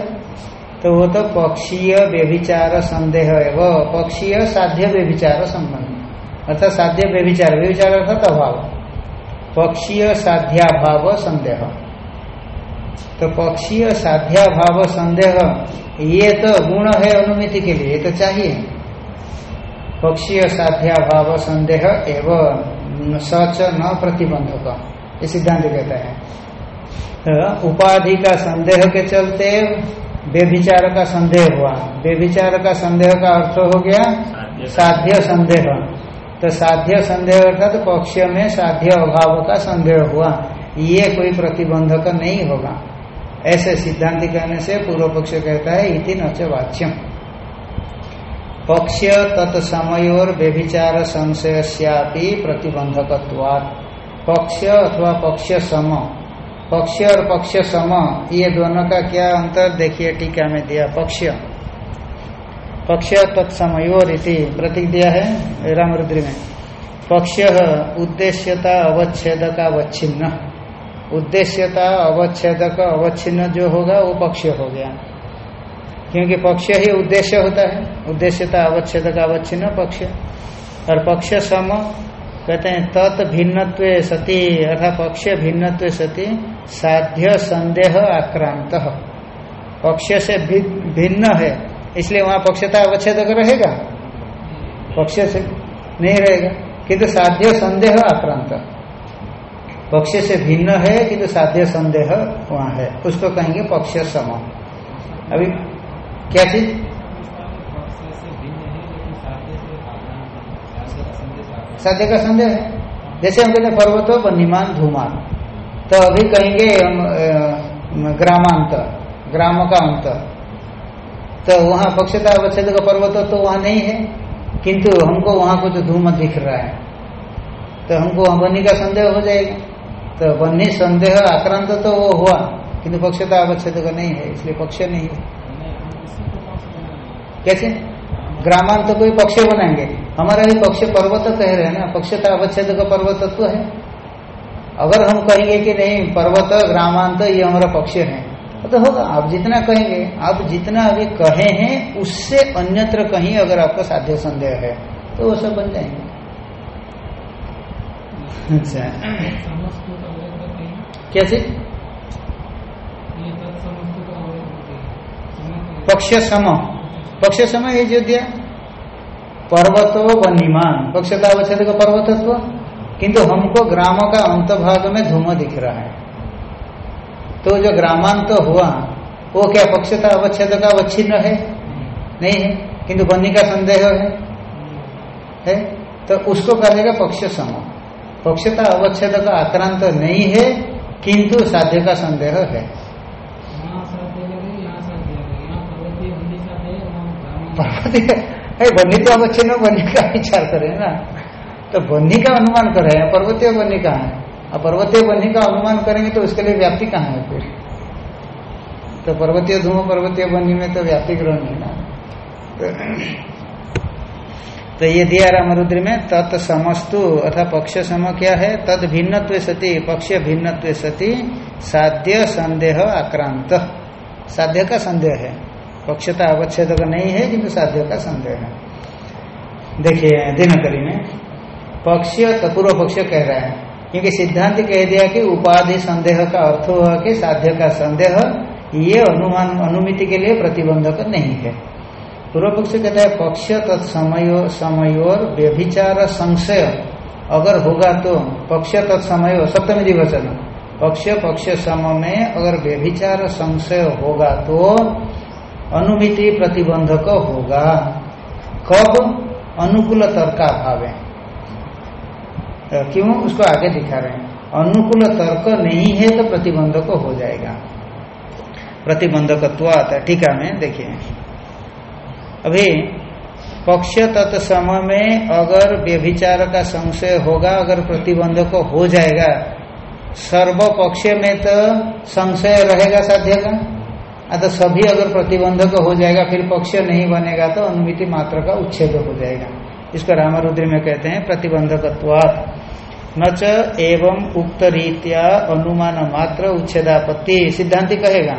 S1: तो वो तो पक्षीय व्यभिचार संदेह है वो पक्षीय साध्य व्यभिचार संबंध। अर्थात साध्य व्यभिचार व्यभिचार अर्थात अभाव। पक्षीय साध्याभाव संदेह। तो पक्षीय साध्या भाव संदेह ये तो गुण है अनुमिति के लिए ये तो चाहिए। पक्षीय साध्या भाव संदेह एवं सच न प्रतिबंधक ये सिद्धांत कहता है। तो उपाधि का संदेह के चलते व्यभिचार का संदेह हुआ। व्यभिचार का संदेह का अर्थ हो गया साध्य। संदेह। तो साध्य संदेह अर्थात तो पक्ष में साध्य अभाव का संदेह हुआ। ये कोई प्रतिबंधक नहीं होगा। ऐसे सिद्धांत कहने से पूर्व पक्ष कहता है, इति नच वाच्यम। पक्ष तत्समय और व्यभिचार संशय प्रतिबंधक पक्ष अथवा पक्ष सम। पक्ष और पक्ष सम, ये दोनों का क्या अंतर? देखिए टीका में दिया पक्ष पक्ष तत्समयोर इति प्रतीक दिया है रामरुद्री में। पक्ष उद्देश्यता अवच्छेद का अवच्छिन्न उद्देश्यता, अवच्छेदक, अवच्छिन्न जो होगा वो पक्ष हो गया। क्योंकि पक्ष ही उद्देश्य होता है। उद्देश्यता, अवच्छेदक, अवच्छिन्न पक्ष। और पक्ष सम, कहते हैं, तत् भिन्नत्व सती, अर्थात पक्ष भिन्नत्व सती, साध्य संदेह आक्रांत। पक्ष से भिन्न है, इसलिए वहाँ पक्षता, अवच्छेदक रहेगा। पक्ष से नहीं रहेगा, किंतु साध्य संदेह आक्रांत। पक्ष से भिन्न है कि तो साध्य संदेह वहाँ है। उसको कहेंगे पक्ष सम। अभी क्या चीज़? साध्य का संदेह है। जैसे हम कहते हैं पर्वतो बनीमान धूमान। तो अभी कहेंगे हम ग्रामांत ग्राम का अंत तो वहाँ पक्षता अवच्छेद का पर्वत तो वहाँ नहीं है, किंतु हमको वहाँ को कुछ धूम दिख रहा है। तो हमको वहाँ बनी का संदेह हो जाएगा। तो बन्ही संदेह आक्रांत तो वो हुआ किंतु पक्षता अवच्छेद का नहीं है इसलिए पक्ष नहीं है। कैसे ग्रामांत तो कोई पक्ष बनाएँगे। हमारा भी पक्ष पर्वत कह रहे हैं ना पक्षता अवच्छेद का पर्वत तत्व है। अगर हम कहेंगे कि नहीं पर्वत ग्रामांत ये हमारा पक्ष है तो होगा आप जितना कहेंगे आप जितना अभी कहे हैं उससे अन्यत्र कहीं अगर आपका साध्य संदेह है तो वो सब बन जाएँगे। अच्छा। कैसे? पक्ष सम पक्ष समय ये जो दिया। पर्वतो वनिमान। पक्षता अवच्छेद का पर्वतत्व। किंतु हमको ग्राम का अंत भाग में धूम दिख रहा है। तो जो ग्रामांत तो हुआ, वो क्या पक्षता अवच्छेद का अवच्छिन्न है? नहीं है। किंतु बन्नी का संदेह है। है? तो उसको कहेगा पक्ष सम पक्षता अवच्छेद का आक्रांत तो नहीं है किंतु साध्य का संदेह है। पर्वतीय है तो अब अच्छे न बन्ही का विचार करें ना। तो बन्ही का अनुमान कर पर्वतीय बन्ही कहाँ है? अब पर्वतीय बन्ही का अनुमान करेंगे तो उसके लिए व्याप्ति कहाँ है फिर? तो पर्वतीय धूम पर्वतीय बन्ही में तो व्याप्ति ग्रहण है ना। तो, तो ये दिया रामरुद्र में, तत् समस्तु अथा पक्ष सम क्या है? तद भिन्नत्व सती, पक्ष भिन्नत्व सती, साध्य, संदेह, आक्रांत। साध्य का संदेह है। पक्षता अवच्छेद का नहीं है, किंतु साध्य का संदेह है। देखिए, दिनकरी में, पक्ष तो पूर्व पक्ष कह रहा है, क्योंकि सिद्धांत कह दिया कि उपाधि संदेह का अर्थ हुआ कि साध्य का संदेह ये अनुमान, अनुमिति के लिए प्रतिबंधक नहीं है। पूर्व पक्ष कहता है, पक्ष तत्समयो समयोर व्यभिचार संशय। अगर होगा तो पक्ष तत्समय, सप्तमी दिवचन पक्ष पक्ष सम में अगर व्यभिचार संशय होगा तो अनुमिति प्रतिबंधक होगा। कब? अनुकूल तर्का भाव है क्यों? उसको आगे दिखा रहे हैं। अनुकूल तर्क नहीं है तो प्रतिबंधक हो जाएगा। प्रतिबंधकत्व आता है टीका में देखिए। अभी पक्ष तत्सम में अगर व्यभिचार का संशय होगा, अगर प्रतिबंधक हो जाएगा सर्व पक्ष में तो संशय रहेगा साध्य का? तो सभी अगर प्रतिबंधक हो जाएगा, फिर पक्ष नहीं बनेगा तो अनुमिति मात्र का उच्छेद हो जाएगा। इसको रामरुद्र में कहते हैं प्रतिबंधकत्वात्। न च एवं उक्त रीत्या अनुमान मात्र उच्छेदापत्ति। सिद्धांति कहेगा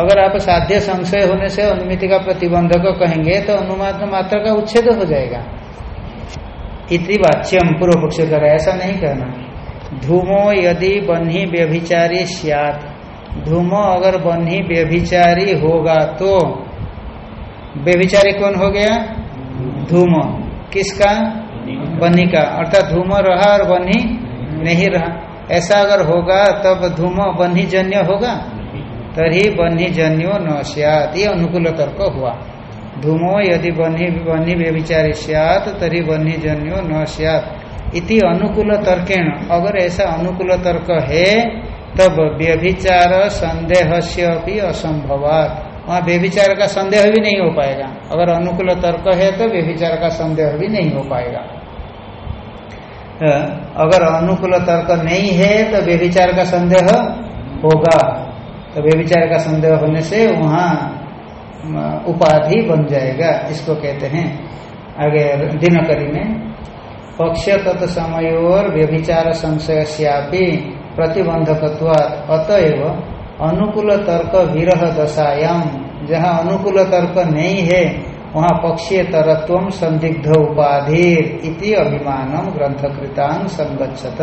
S1: अगर आप साध्य संशय होने से अनुमिति का प्रतिबंधक कहेंगे तो अनुमान मात्र का उच्छेद हो जाएगा। इति वाच्यम पूर्व पक्ष कर ऐसा नहीं कहना धूमो यदि बन्ही व्यभिचारी सियात। धूमो अगर बन्ही व्यभिचारी होगा तो व्यभिचारी कौन हो गया? धूम। किसका? बन्ही का। अर्थात धूम रहा और बन्ही नहीं रहा। ऐसा अगर होगा, तब धूम बन्ही जन्य होगा? तरी बन्ही जन्यो न सियात। ये अनुकूल तर्क हुआ। धूमो यदि बन्ही बन्ही व्यभिचारी सियात तरी बन्ही जन्यो न सियात। इति अनुकूल तर्केण अगर ऐसा अनुकूल तर्क है, तब व्यभिचार संदेह से भी असंभवात। वहाँ व्यभिचार का संदेह भी नहीं हो पाएगा। अगर अनुकूल तर्क है तो व्यभिचार का संदेह भी नहीं हो पाएगा। अगर अनुकूल तर्क नहीं है तो व्यभिचार का संदेह होगा। तो व्यभिचार का संदेह होने से वहाँ उपाधि बन जाएगा, इसको कहते हैं। आगे दिनकरी में पक्ष तत् समयोर व्यभिचार संशय श्यापी प्रतिबंधकत्वात् अतएव अनुकूल तर्क विरह दशायाम। जहाँ अनुकूल तर्क नहीं है, वहाँ पक्षीय तरत्व संदिग्ध उपाधि इति अभिमानम ग्रंथकृतांग संगच्छत।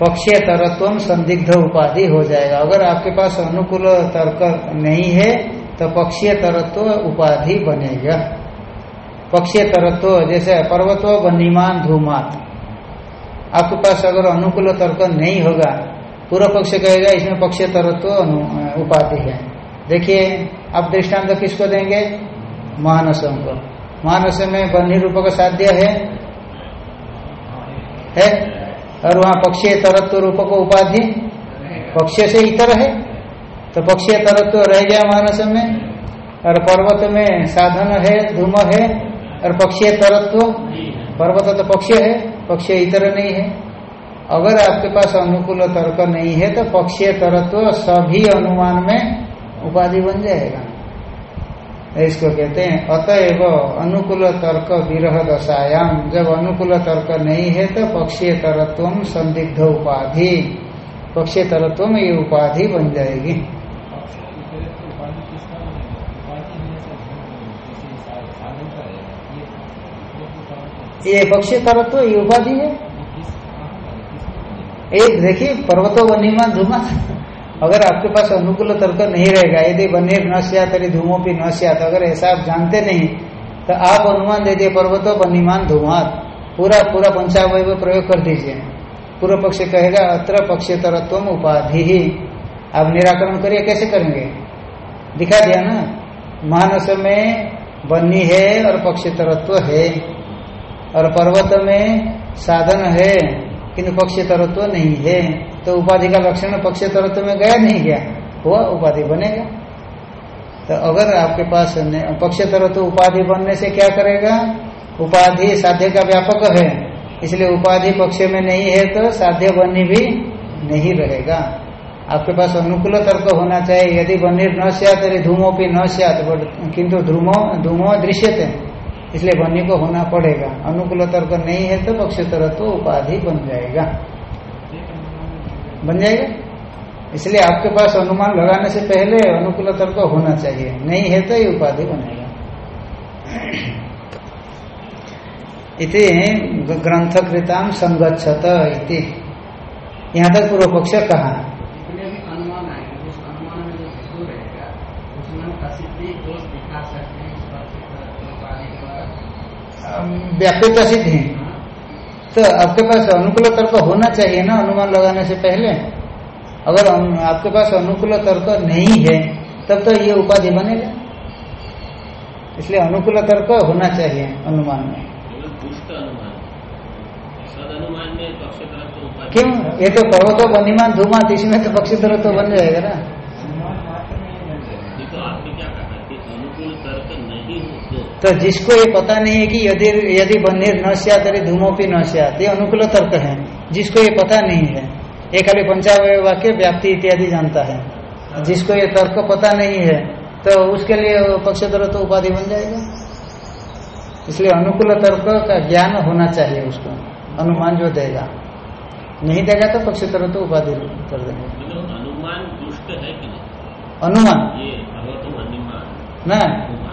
S1: पक्षीय तरत्व संदिग्ध उपाधि हो जाएगा। अगर आपके पास अनुकूल तर्क नहीं है तो पक्षीय तरत्व उपाधि बनेगा। पक्षीय तरत्व जैसे पर्वतो बनीमान धूमात आपके पास अगर अनुकूल तर्क नहीं होगा पूर्व पक्ष कहेगा, इसमें पक्षीय तरत्व उपाधि है। देखिए आप दृष्टांत तो किसको देंगे? महानसों को। महानस में बन्ही रूप का साध्य है? है? और वहाँ पक्षीय तरत्व रूप को उपाधि पक्ष से इतर है। तो पक्षीय तरत्व रह गया मानस में, और पर्वत में साधन है, धूम है, और पक्षीय तरत्व, पर्वत तो पक्षीय है, पक्षीय इतर नहीं है। अगर आपके पास अनुकूल तर्क नहीं है तो पक्षीय तरत्व सभी अनुमान में उपाधि बन जाएगा। इसको कहते हैं, अतएव अनुकूल तर्क विरह दशायाम जब अनुकूल तर्क नहीं है तो पक्षीय तरत्व संदिग्ध उपाधि। पक्षीय तरत्व में ये उपाधि बन जाएगी। ये पक्षी तरत्व ये उपाधि है। एक देखिए, पर्वतो वनिमा धुमा अगर आपके पास अनुकूल तर्क नहीं रहेगा, यदि बनीर न सिया तरी धूमो भी न सिया अगर ऐसा आप जानते नहीं तो आप अनुमान दे दिए पर्वतो बनीमान धुमात। पूरा पूरा पंचावय प्रयोग कर दीजिए। पूर्व पक्ष कहेगा, अत्र पक्ष तरत्व उपाधि। ही आप निराकरण करिए, कैसे करेंगे? दिखा दिया ना? मानस में बन्नी है और पक्ष तरत्व है, और पर्वत में साधन है, किंतु पक्ष तरत्व नहीं है। तो उपाधि का लक्षण पक्ष तरत्व में गया नहीं गया, हुआ, उपाधि बनेगा। तो अगर आपके पास पक्ष तरह तो उपाधि बनने से क्या करेगा? उपाधि साध्य का व्यापक है। इसलिए उपाधि पक्ष में नहीं है तो साध्य बनी भी नहीं रहेगा। आपके पास अनुकूल तर्क होना चाहिए। यदि बनीर न यदि धूमो भी न सियात किंतु धूमो धूमो दृश्यते, इसलिए बनी को होना पड़ेगा। अनुकूल तर्क नहीं है तो पक्ष तरह तो उपाधि बन जाएगा। बन जाएगा। इसलिए आपके पास अनुमान लगाने से पहले अनुकूल तर्क होना चाहिए। नहीं है तो ये उपाधि बनेगा। इति ग्रंथकृताम संगच्छत इति। यहाँ तक पूर्व पक्ष कहा
S2: हैं
S1: व्यापृत सिद्धि। तो आपके पास अनुकूल तर्क होना चाहिए ना अनुमान लगाने से पहले? अगर आपके पास अनुकूल तर्क नहीं है तब तो ये उपाधि बनेगा। इसलिए अनुकूल तर्क होना चाहिए अनुमान में। क्यों? ये तो पर्वतो बनिमान धूमात इसमें तो पक्षी तरह तो बन जाएगा ना। तो जिसको ये पता नहीं है कि यदि यदि बनीर न सियात यदि धूमोपी न सियात ये अनुकूल तर्क है। जिसको ये पता नहीं है ये खाली पंचावय वाक्य व्याप्ति इत्यादि जानता है। जिसको ये तर्क पता नहीं है तो उसके लिए पक्ष तरह तो उपाधि बन जाएगा। इसलिए अनुकूल तर्क का ज्ञान होना चाहिए उसको अनुमान जो देगा। नहीं देगा तो पक्ष तरह तो उपाधि कर देंगे।
S3: अनुमान दुष्ट है कि नहीं?
S1: अनुमान?
S3: ये अनुमान
S1: ना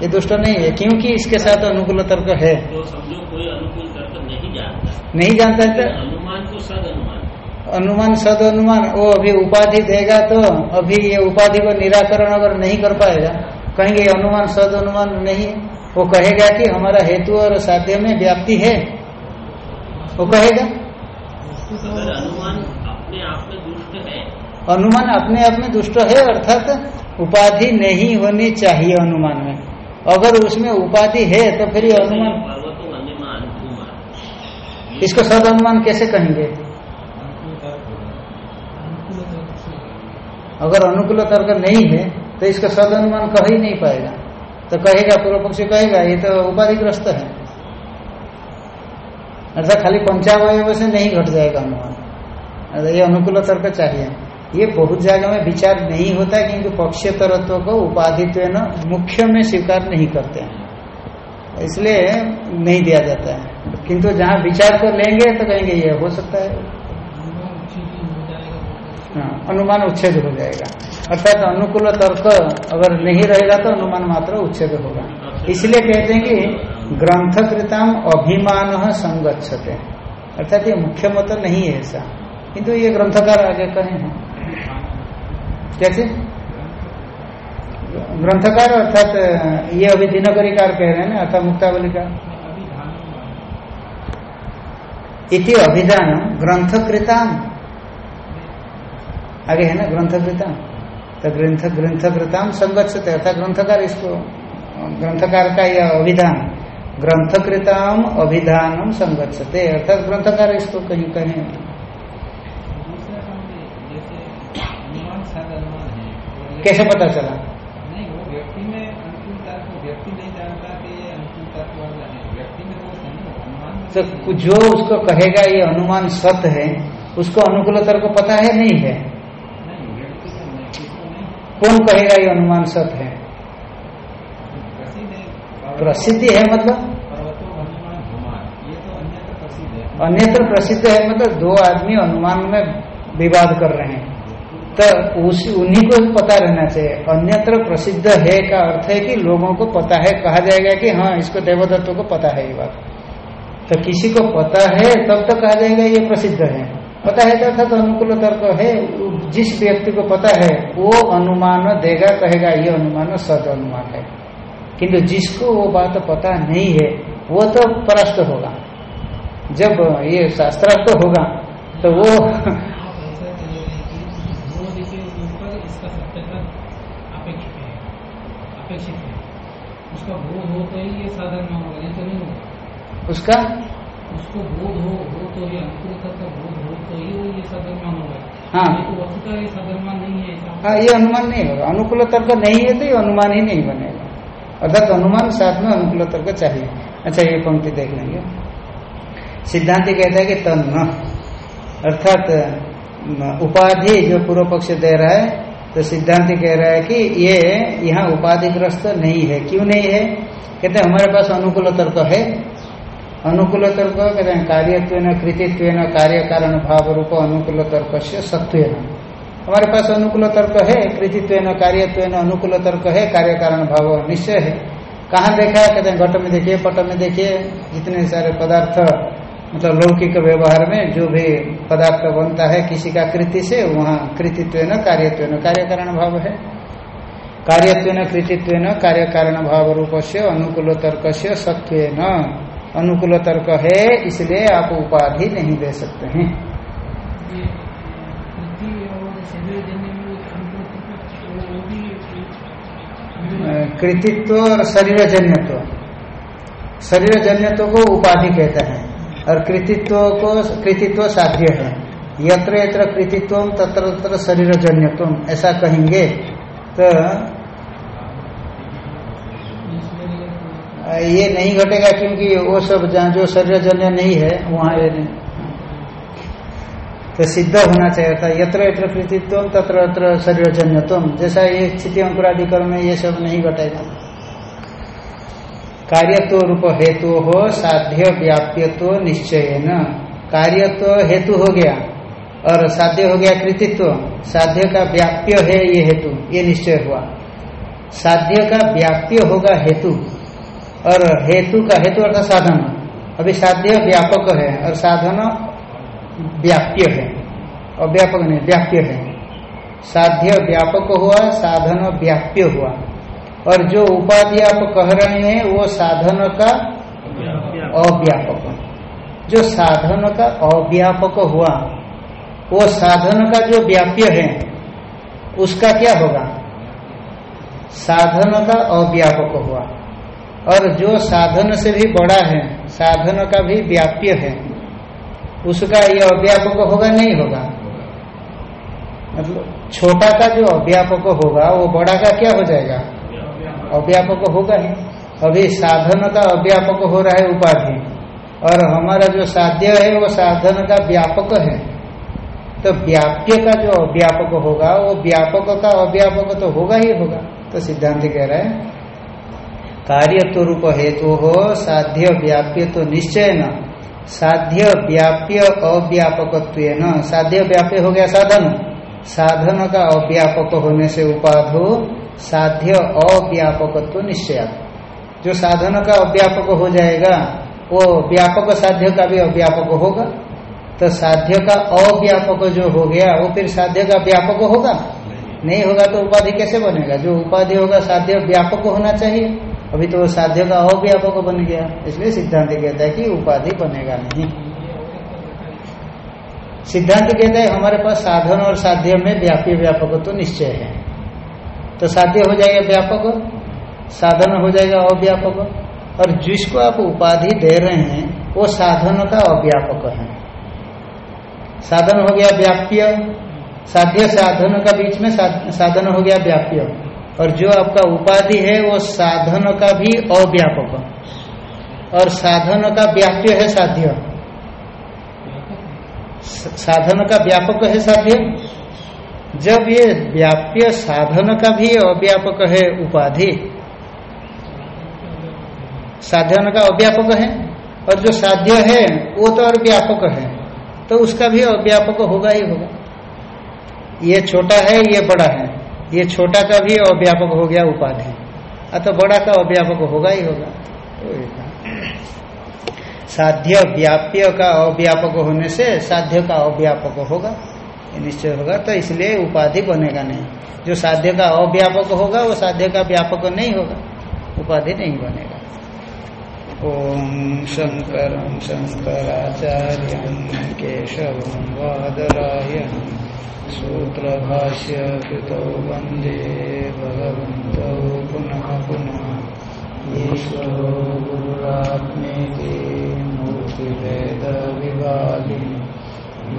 S1: ये दुष्ट नहीं है क्योंकि इसके साथ अनुकूल तर्क है।
S3: तो समझो कोई अनुकूल तर्क नहीं जानता।
S1: नहीं जानता है तो
S3: अनुमान तो सद अनुमान
S1: अनुमान सद अनुमान वो अभी उपाधि देगा तो अभी ये उपाधि को निराकरण अगर नहीं कर पाएगा कहेंगे अनुमान सद अनुमान नहीं। वो कहेगा कि हमारा हेतु और साध्य में व्याप्ति है। वो कहेगा।
S3: अगर अनुमान अपने आप में दुष्ट है।
S1: अनुमान अपने आप में दुष्ट है अर्थात उपाधि नहीं होनी चाहिए अनुमान में। अगर उसमें उपाधि है तो फिर ये अनुमान इसको सद अनुमान कैसे कहेंगे? अगर अनुकूल तर्क नहीं है तो इसका सद अनुमान कह ही नहीं पाएगा। तो कहेगा, पूर्व पक्षी कहेगा, ये तो उपाधिग्रस्त है। अर्थात खाली पंचावय से नहीं घट जाएगा अनुमान। ये अनुकूल तर्क चाहिए। ये बहुत जगह में विचार नहीं होता क्योंकि पक्ष तरत्व को उपाधित्व मुख्य में स्वीकार नहीं करते हैं। इसलिए नहीं दिया जाता है। किंतु जहाँ विचार को लेंगे तो कहेंगे ये हो सकता है। हाँ अनुमान उच्छेद हो जाएगा। अर्थात अनुकूल तर्क अगर नहीं रहेगा तो अनुमान मात्र उच्छेद होगा। इसलिए कहते हैं कि ग्रंथकृताम अभिमान संगच्छते। अर्थात ये मुख्य मत नहीं है ऐसा। किंतु ये ग्रंथकार आगे कहे हैं। कैसे? ग्रंथकार अर्थात ये अभी दिनकरीकार कह रहे हैं ना, अर्थात मुक्तावली का इति अभिधान ग्रंथकृताम आगे है ना ग्रंथकृताम तो ग्रंथ ग्रंथकृताम संगत अर्थात ग्रंथकार इसको ग्रंथकार का यह अभिधान। ग्रंथकृताम अभिधानम संगच्छते, अर्थात ग्रंथकार इसको कहीं कहीं कैसे पता चला?
S2: नहीं वो व्यक्ति में अनुकूलता को व्यक्ति नहीं जानता कि ये अनुकूलता वाला है। व्यक्ति में दोष नहीं अनुमान
S1: तो जो उसको कहेगा ये अनुमान सत्य है उसको अनुकूलता को पता है नहीं है? कौन कहेगा ये अनुमान सत्य है?
S2: प्रसिद्ध है।
S1: मतलब?
S2: तो अन्यत्र प्रसिद्ध
S1: अन्यत्र प्रसिद्ध है मतलब दो आदमी अनुमान में विवाद कर रहे हैं। तो उस, उन्हीं को पता रहना चाहिए। अन्यत्र प्रसिद्ध है का अर्थ है कि लोगों को पता है, कहा जाएगा कि हाँ इसको देवदत्तों को पता है ये बात। तो किसी को पता है, तब तो कहा जाएगा ये प्रसिद्ध है। पता है तो अनुकूल तर्क है। जिस व्यक्ति को पता है, वो अनुमान देगा, कहेगा, ये अनुमान, सद अनुमान है। किंतु जिसको वो बात पता नहीं है, वो तो परास्त होगा। जब ये शास्त्रार्थ होगा तो वो
S2: इसका सत्यता अपेक्षित है अपेक्षित है उसका बोध हो तो ही ये साधन होगा नहीं तो नहीं होगा।
S1: उसका?
S2: उसको बोध हो हो तो ये अनुकूलता का बोध हो तो ही वो ये साधन होगा
S1: हाँ।
S2: तो वस्तुतः ये सदर्मान नहीं है
S1: हाँ ये अनुमान नहीं होगा। अनुकूल तर्क नहीं है तो ये अनुमान ही नहीं बनेगा। अर्थात अनुमान साथ में अनुकूल तर्क चाहिए। अच्छा ये पंक्ति देख लेंगे। सिद्धांति कहता है कि तन्न अर्थात उपाधि जो पूर्व पक्ष दे रहा है तो सिद्धांत कह रहा है कि ये यहाँ उपाधिग्रस्त नहीं है। क्यों नहीं है? कहते हमारे पास अनुकूल तर्क है। अनुकूल तर्क, कहते हैं कार्यत्व कृतित्व कार्य कारण भाव रूप अनुकूल तर्क से सत्व हमारे पास अनुकूल तर्क है कृतित्व कार्यत्व अनुकूल तर्क है कार्य कारण भाव निश्चय है। कहाँ देखा है? कहते हैं, घट में देखिए, पट में देखिए, जितने सारे पदार्थ मतलब लौकिक व्यवहार में जो भी पदार्थ बनता है, किसी का कृति से, वहाँ कृतित्व न कार्यत्व न कार्य कारण भाव है। कार्यत्व न कृतित्व न कार्य कारण भाव रूप से अनुकूल तर्क से सत्व न अनुकूल तर्क है, इसलिए आप उपाधि नहीं दे सकते हैं। कृतित्व और शरीर जन्यत्व शरीर जन्यत्व को उपाधि कहते हैं। और कृतित्व को, कृतित्व साध्य है। यत्र यत्र कृतित्व, तत्र तत्र शरीर जन्यत्व ऐसा कहेंगे तो ये नहीं घटेगा क्योंकि वो सब जहाँ जो शरीर जन्य नहीं है, वहाँ ये नहीं। तो सिद्ध होना चाहिए था, यत्र यत्र कृतित्व, तत्र तत्र शरीर जन्यत्व जैसा ये स्थिति अंकुराधिकरण में ये सब नहीं घटेगा। कार्यत्व रूप हेतु हो साध्य व्याप्यत्व निश्चय न कार्यत्व हेतु हो गया। और साध्य हो गया कृतित्व। साध्य का व्याप्य है ये हेतु, ये निश्चय हुआ। साध्य का व्याप्य होगा हेतु। और हेतु का हेतु अर्थात साधन। अभी साध्य व्यापक है और साधन व्याप्य है। और व्यापक नहीं, व्याप्य है। साध्य व्यापक हुआ, साधन व्याप्य हुआ। और जो उपाधि आप कह रहे हैं, वो साधन का अव्यापक। जो साधन का अव्यापक हुआ, वो साधन का जो व्याप्य है, उसका क्या होगा? साधन का अव्यापक हुआ। और जो साधन से भी बड़ा है, साधन का भी व्याप्य है, उसका ये अव्यापक होगा, नहीं होगा? मतलब छोटा का जो अव्यापक होगा, वो बड़ा का क्या हो जाएगा? अव्यापक होगा ही। अभी साधन का अव्यापक हो रहा है उपाधि। और हमारा जो साध्य है, वो साधन का व्यापक है। तो व्याप्य का जो अव्यापक होगा, वो व्यापक का अव्यापक तो होगा ही होगा। तो सिद्धांत कह रहा है, कार्य कार्यत्व रूप हेतु हो, साध्य व्याप्य तो निश्चय न। साध्य व्याप्य अव्यापक न साध्य व्याप्य हो गया साधन। साधन का अव्यापक होने से उपाधो साध्य अव्यापकत्व निश्चय। जो साधन का अव्यापक हो जाएगा वो व्यापक साध्य का भी अव्यापक होगा। तो साध्य का अव्यापक जो हो गया वो फिर साध्य का व्यापक होगा? नहीं। होगा तो उपाधि कैसे बनेगा? जो उपाधि होगा साध्य व्यापक होना चाहिए। अभी तो वो साध्य का अव्यापक बन गया। इसलिए सिद्धांत कहता है कि उपाधि बनेगा नहीं। सिद्धांत कहता है हमारे पास साधन और साध्य में व्यापी व्यापक तो निश्चय है। तो साध्य हो जाएगा व्यापक साधन हो जाएगा अव्यापक। और जिसको आप उपाधि दे रहे हैं, वो साधन का अव्यापक है। साधन हो गया व्याप्य। साध्य साधन का बीच में साधन हो गया व्याप्य। और जो आपका उपाधि है, वो साधन का भी अव्यापक। और साधन का व्याप्य है साध्य। साधन का व्यापक है साध्य। जब ये व्याप्य साधन का भी अव्यापक है उपाधि, साधन का अव्यापक है, और जो साध्य है, वो तो और व्यापक है तो उसका भी अव्यापक होगा ही होगा। ये छोटा है, ये बड़ा है, ये छोटा का भी अव्यापक हो गया उपाधि, अतः बड़ा का अव्यापक होगा ही होगा। साध्य व्याप्य का अव्यापक होने से साध्य का अव्यापक होगा। निश्चय होगा। तो इसलिए उपाधि बनेगा नहीं। जो साध्य का अव्यापक होगा, वो साध्य का व्यापक नहीं होगा। उपाधि नहीं बनेगा। ओम शंकर शंकराचार्य केशव वादरायण सूत्र भाष्य कृतौ वंदे भगवन्तौ पुनः पुनः। ईश्वरो गुरुरात्मेति मूर्तिभेद